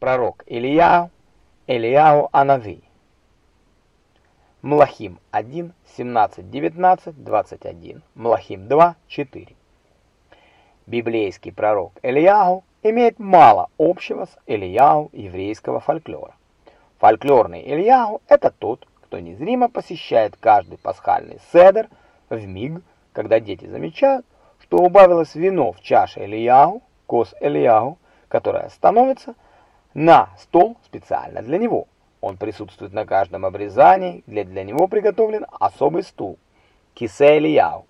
Пророк Ильяу, Ильяу Анави. Млахим 1, 17, 19, 21. Млахим 2, 4. Библейский пророк Ильяу имеет мало общего с Ильяу еврейского фольклора. Фольклорный Ильяу – это тот, кто незримо посещает каждый пасхальный седер в миг, когда дети замечают, что убавилось вино в чаше Ильяу, кос Ильяу, которая становится на стол специально для него. Он присутствует на каждом обрезании, где для него приготовлен особый стул – кисе Ильяу.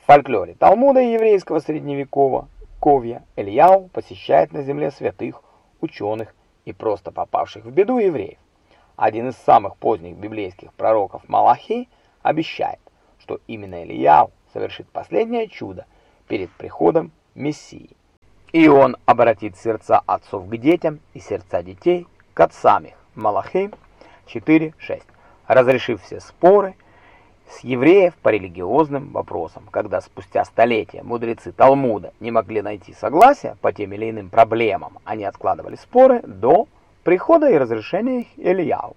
В фольклоре Талмуда и еврейского средневекового Ковья Ильяу посещает на земле святых, ученых и просто попавших в беду евреев. Один из самых поздних библейских пророков Малахи обещает, что именно Ильяу совершит последнее чудо перед приходом Мессии. И он обратит сердца отцов к детям и сердца детей к отцам их. Малахи 4.6. Разрешив все споры с евреев по религиозным вопросам, когда спустя столетия мудрецы Талмуда не могли найти согласия по тем или иным проблемам, они откладывали споры до прихода и разрешения их Ильяу.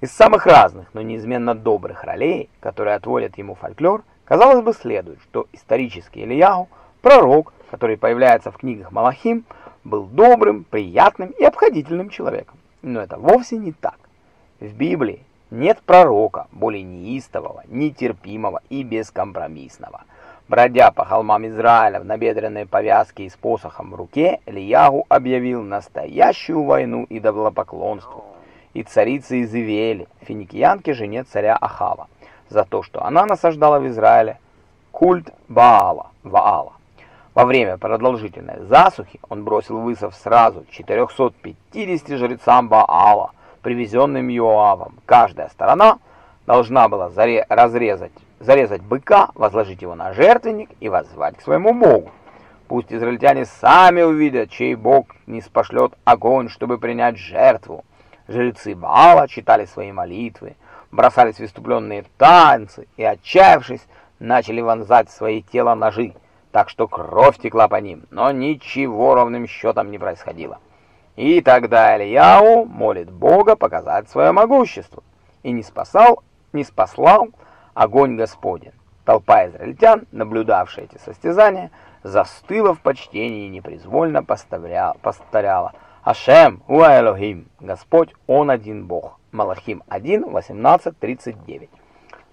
Из самых разных, но неизменно добрых ролей, которые отводят ему фольклор, казалось бы, следует, что исторический Ильяу, пророк, который появляется в книгах Малахим, был добрым, приятным и обходительным человеком. Но это вовсе не так. В Библии нет пророка более неистового, нетерпимого и бескомпромиссного. Бродя по холмам Израиля в набедренной повязке и с посохом в руке, Ильягу объявил настоящую войну идолопоклонству и царице Изевели, финикиянке жене царя Ахава, за то, что она насаждала в Израиле культ Баала, Ваала. Во время продолжительной засухи он бросил вызов сразу 450 жрецам Баала, привезенным Йоавом. Каждая сторона должна была разрезать, зарезать быка, возложить его на жертвенник и воззвать к своему богу. Пусть израильтяне сами увидят, чей бог не спошлет огонь, чтобы принять жертву. Жрецы Баала читали свои молитвы, бросались в выступленные танцы и, отчаявшись, начали вонзать свои тела ножи так что кровь текла по ним, но ничего ровным счетом не происходило. И тогда Ильяу молит Бога показать свое могущество, и не спасал, не спаслал огонь Господень. Толпа израильтян, наблюдавшая эти состязания, застыла в почтении и непроизвольно повторяла «Ашем, уа Элохим, Господь, Он один Бог». Малахим 1, 18, 39.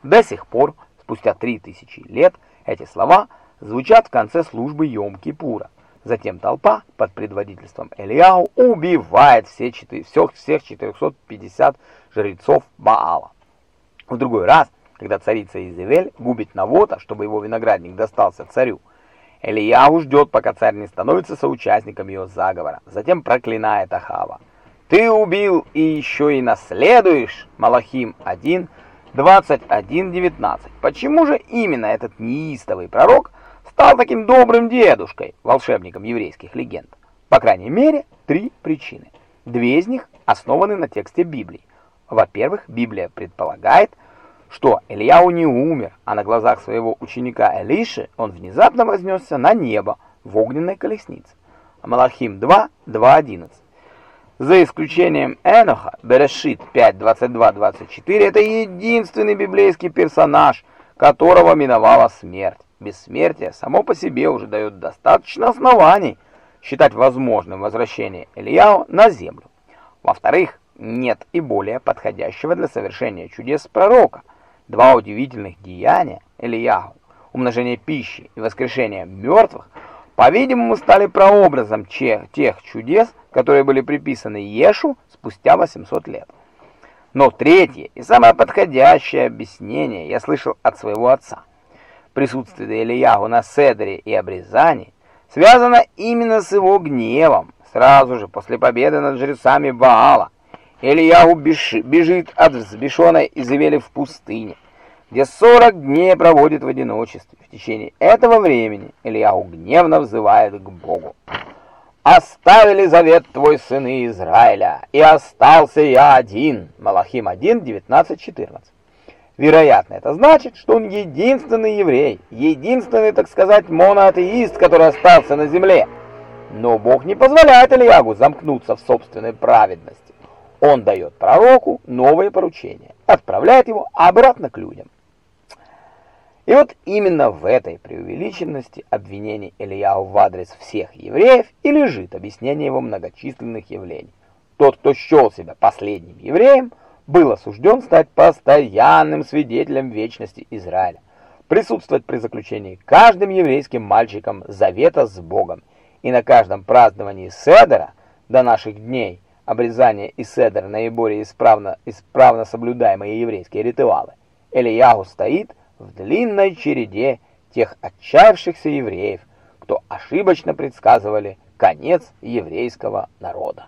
До сих пор, спустя три тысячи лет, эти слова – звучат в конце службы Йом-Кипура. Затем толпа под предводительством Элиау убивает все, всех, всех 450 жрецов Баала. В другой раз, когда царица Изевель губит Навота, чтобы его виноградник достался царю, Элияу ждет, пока царь не становится соучастником ее заговора, затем проклинает Ахава. «Ты убил и еще и наследуешь!» Малахим 1, 21, 19. Почему же именно этот неистовый пророк – стал таким добрым дедушкой, волшебником еврейских легенд? По крайней мере, три причины. Две из них основаны на тексте Библии. Во-первых, Библия предполагает, что Ильяу не умер, а на глазах своего ученика Элиши он внезапно вознесся на небо в огненной колеснице. Малахим 2, 2.11. За исключением Эноха, Берешит 5, 22, 24, это единственный библейский персонаж, которого миновала смерть. Бессмертие само по себе уже дает достаточно оснований считать возможным возвращение Ильяу на землю. Во-вторых, нет и более подходящего для совершения чудес пророка. Два удивительных деяния Ильяу, умножение пищи и воскрешение мертвых, по-видимому, стали прообразом тех чудес, которые были приписаны Ешу спустя 800 лет. Но третье и самое подходящее объяснение я слышал от своего отца – присутствие Ильягу на Седре и обрезании связано именно с его гневом. Сразу же после победы над жрецами Баала Ильягу бежит от взбешенной Изавели в пустыне, где 40 дней проводит в одиночестве. В течение этого времени Ильягу гневно взывает к Богу. «Оставили завет твой сыны Израиля, и остался я один». Малахим 1, 19, 14. Вероятно, это значит, что он единственный еврей, единственный, так сказать, моноатеист, который остался на земле. Но Бог не позволяет Ильягу замкнуться в собственной праведности. Он дает пророку новые поручения, отправляет его обратно к людям. И вот именно в этой преувеличенности обвинений Ильяу в адрес всех евреев и лежит объяснение его многочисленных явлений. Тот, кто счел себя последним евреем, был осужден стать постоянным свидетелем вечности Израиля, присутствовать при заключении каждым еврейским мальчиком завета с Богом и на каждом праздновании Седера до наших дней обрезание и Седер наиболее исправно, исправно соблюдаемые еврейские ритуалы. Элияху стоит в длинной череде тех отчаявшихся евреев, кто ошибочно предсказывали конец еврейского народа.